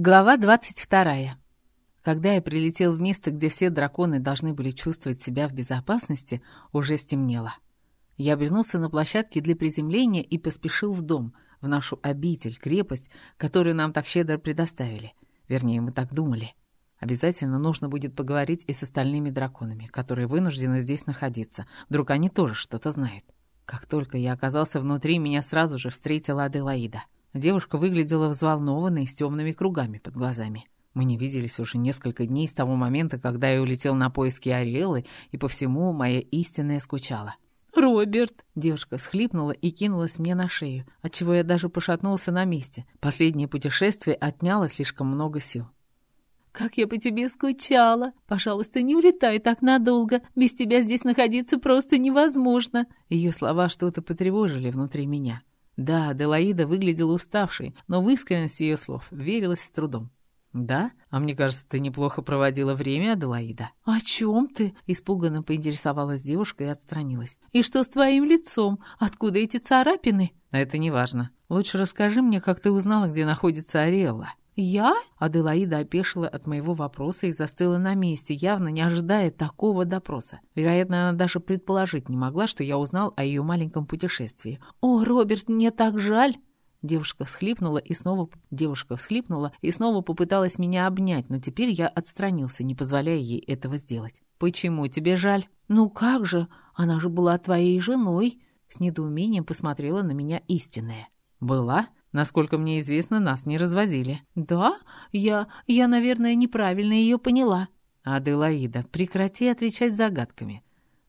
Глава 22. Когда я прилетел в место, где все драконы должны были чувствовать себя в безопасности, уже стемнело. Я обернулся на площадке для приземления и поспешил в дом, в нашу обитель, крепость, которую нам так щедро предоставили. Вернее, мы так думали. Обязательно нужно будет поговорить и с остальными драконами, которые вынуждены здесь находиться. Вдруг они тоже что-то знают. Как только я оказался внутри, меня сразу же встретила Аделаида — Девушка выглядела взволнованной с темными кругами под глазами. Мы не виделись уже несколько дней с того момента, когда я улетел на поиски Ариэлы, и по всему моя истинная скучала. «Роберт!» — девушка схлипнула и кинулась мне на шею, отчего я даже пошатнулся на месте. Последнее путешествие отняло слишком много сил. «Как я по тебе скучала! Пожалуйста, не улетай так надолго. Без тебя здесь находиться просто невозможно!» Ее слова что-то потревожили внутри меня. Да, Делаида выглядела уставшей, но в искренность ее слов верилась с трудом. «Да? А мне кажется, ты неплохо проводила время, Аделаида». «О чем ты?» — испуганно поинтересовалась девушка и отстранилась. «И что с твоим лицом? Откуда эти царапины?» «Это не важно. Лучше расскажи мне, как ты узнала, где находится Ариэлла». «Я?» Аделаида опешила от моего вопроса и застыла на месте, явно не ожидая такого допроса. Вероятно, она даже предположить не могла, что я узнал о ее маленьком путешествии. «О, Роберт, мне так жаль!» Девушка всхлипнула и снова... Девушка всхлипнула и снова попыталась меня обнять, но теперь я отстранился, не позволяя ей этого сделать. «Почему тебе жаль?» «Ну как же? Она же была твоей женой!» С недоумением посмотрела на меня истинная. «Была?» Насколько мне известно, нас не разводили». «Да? Я... я, наверное, неправильно ее поняла». «Аделаида, прекрати отвечать загадками.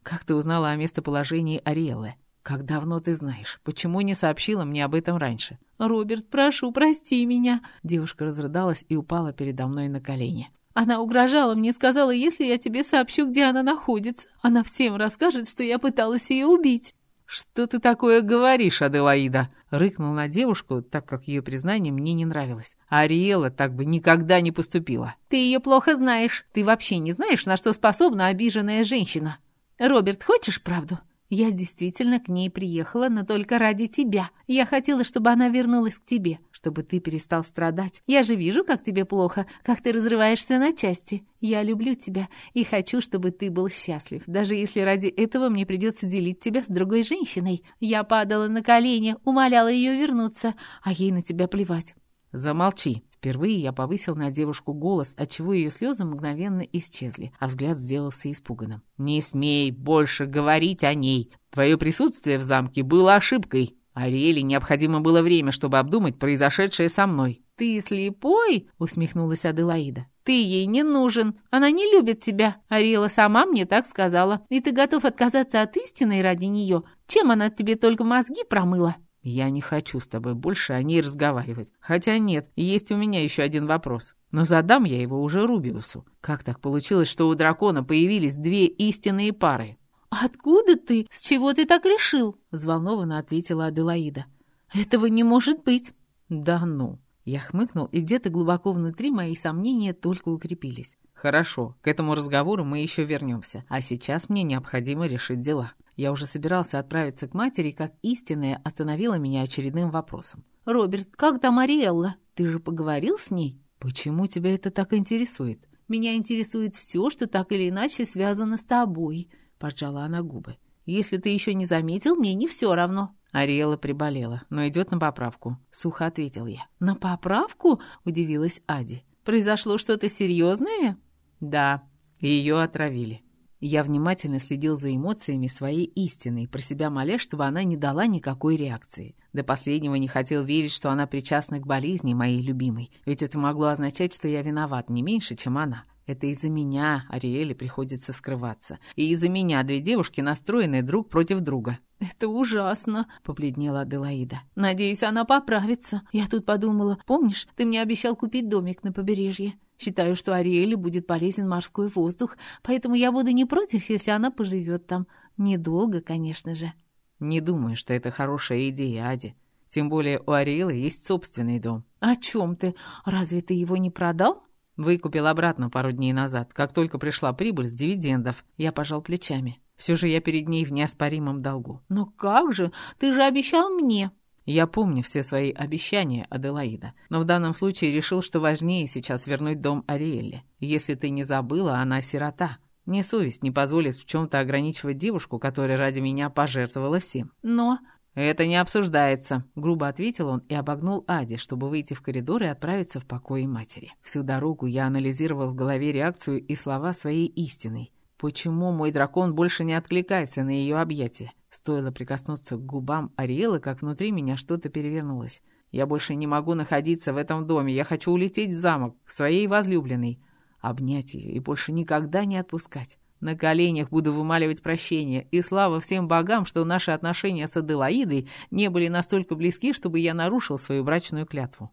Как ты узнала о местоположении Ариэлы? Как давно ты знаешь? Почему не сообщила мне об этом раньше?» «Роберт, прошу, прости меня». Девушка разрыдалась и упала передо мной на колени. Она угрожала мне, сказала, если я тебе сообщу, где она находится, она всем расскажет, что я пыталась ее убить. «Что ты такое говоришь, Аделаида?» Рыкнул на девушку, так как ее признание мне не нравилось. Ариэла так бы никогда не поступила. «Ты ее плохо знаешь. Ты вообще не знаешь, на что способна обиженная женщина. Роберт, хочешь правду?» Я действительно к ней приехала, но только ради тебя. Я хотела, чтобы она вернулась к тебе, чтобы ты перестал страдать. Я же вижу, как тебе плохо, как ты разрываешься на части. Я люблю тебя и хочу, чтобы ты был счастлив, даже если ради этого мне придется делить тебя с другой женщиной. Я падала на колени, умоляла ее вернуться, а ей на тебя плевать. Замолчи. Впервые я повысил на девушку голос, отчего ее слезы мгновенно исчезли, а взгляд сделался испуганным. «Не смей больше говорить о ней. Твое присутствие в замке было ошибкой. Ариэле необходимо было время, чтобы обдумать произошедшее со мной». «Ты слепой?» — усмехнулась Аделаида. «Ты ей не нужен. Она не любит тебя. Ариэла сама мне так сказала. И ты готов отказаться от истины ради нее. Чем она тебе только мозги промыла?» «Я не хочу с тобой больше о ней разговаривать. Хотя нет, есть у меня еще один вопрос. Но задам я его уже Рубиусу. Как так получилось, что у дракона появились две истинные пары?» «Откуда ты? С чего ты так решил?» — взволнованно ответила Аделаида. «Этого не может быть». «Да ну!» Я хмыкнул, и где-то глубоко внутри мои сомнения только укрепились. «Хорошо, к этому разговору мы еще вернемся, а сейчас мне необходимо решить дела». Я уже собирался отправиться к матери, как истинная остановила меня очередным вопросом. «Роберт, как там Ариэлла? Ты же поговорил с ней?» «Почему тебя это так интересует?» «Меня интересует все, что так или иначе связано с тобой», — поджала она губы. «Если ты еще не заметил, мне не все равно». Ариэла приболела, но идет на поправку. Сухо ответил я. «На поправку?» — удивилась Ади. «Произошло что-то серьезное?» «Да, ее отравили». Я внимательно следил за эмоциями своей истины, про себя моля, чтобы она не дала никакой реакции. До последнего не хотел верить, что она причастна к болезни моей любимой, ведь это могло означать, что я виноват не меньше, чем она. Это из-за меня Ариэле приходится скрываться. И из-за меня две девушки настроены друг против друга. «Это ужасно», — побледнела Аделаида. «Надеюсь, она поправится. Я тут подумала, помнишь, ты мне обещал купить домик на побережье? Считаю, что Ариэле будет полезен морской воздух, поэтому я буду не против, если она поживет там. Недолго, конечно же». «Не думаю, что это хорошая идея, Ади. Тем более у Ариэлы есть собственный дом». «О чем ты? Разве ты его не продал?» «Выкупил обратно пару дней назад, как только пришла прибыль с дивидендов. Я пожал плечами. Все же я перед ней в неоспоримом долгу». «Но как же? Ты же обещал мне». Я помню все свои обещания, Аделаида, но в данном случае решил, что важнее сейчас вернуть дом Ариэлле. Если ты не забыла, она сирота. Мне совесть не позволит в чем-то ограничивать девушку, которая ради меня пожертвовала всем. Но «Это не обсуждается», — грубо ответил он и обогнул Ади, чтобы выйти в коридор и отправиться в покои матери. Всю дорогу я анализировал в голове реакцию и слова своей истиной. Почему мой дракон больше не откликается на ее объятия? Стоило прикоснуться к губам Ариэлы, как внутри меня что-то перевернулось. Я больше не могу находиться в этом доме. Я хочу улететь в замок, к своей возлюбленной. Обнять ее и больше никогда не отпускать. На коленях буду вымаливать прощение, и слава всем богам, что наши отношения с Аделаидой не были настолько близки, чтобы я нарушил свою брачную клятву.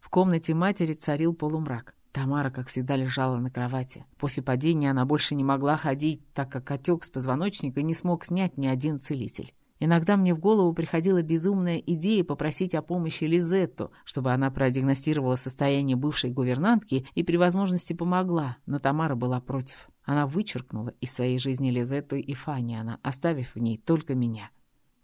В комнате матери царил полумрак. Тамара, как всегда, лежала на кровати. После падения она больше не могла ходить, так как отек с позвоночника не смог снять ни один целитель. Иногда мне в голову приходила безумная идея попросить о помощи Лизетту, чтобы она продиагностировала состояние бывшей гувернантки и при возможности помогла, но Тамара была против. Она вычеркнула из своей жизни Лизетту и Фаниана, оставив в ней только меня.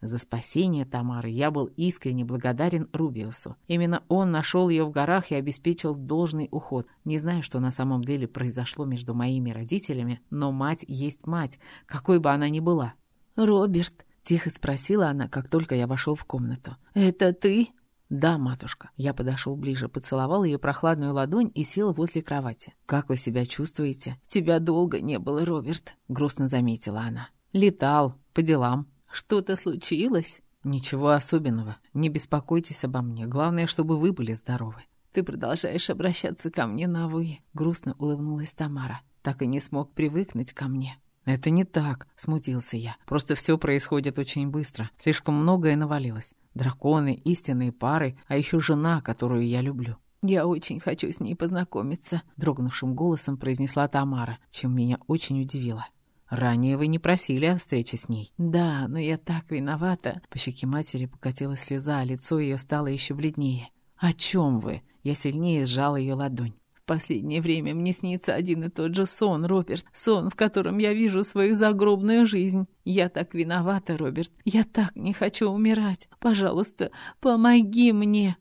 За спасение Тамары я был искренне благодарен Рубиусу. Именно он нашел ее в горах и обеспечил должный уход. Не знаю, что на самом деле произошло между моими родителями, но мать есть мать, какой бы она ни была. «Роберт», — тихо спросила она, как только я вошел в комнату, — «это ты?» «Да, матушка». Я подошел ближе, поцеловал ее прохладную ладонь и сел возле кровати. «Как вы себя чувствуете?» «Тебя долго не было, Роберт», — грустно заметила она. «Летал. По делам». «Что-то случилось?» «Ничего особенного. Не беспокойтесь обо мне. Главное, чтобы вы были здоровы». «Ты продолжаешь обращаться ко мне на «вы», — грустно улыбнулась Тамара. «Так и не смог привыкнуть ко мне». «Это не так», — смутился я. «Просто все происходит очень быстро. Слишком многое навалилось. Драконы, истинные пары, а еще жена, которую я люблю». «Я очень хочу с ней познакомиться», — дрогнувшим голосом произнесла Тамара, чем меня очень удивило. «Ранее вы не просили о встрече с ней». «Да, но я так виновата». По щеке матери покатилась слеза, а лицо ее стало еще бледнее. «О чем вы?» Я сильнее сжал ее ладонь последнее время мне снится один и тот же сон, Роберт. Сон, в котором я вижу свою загробную жизнь. Я так виновата, Роберт. Я так не хочу умирать. Пожалуйста, помоги мне.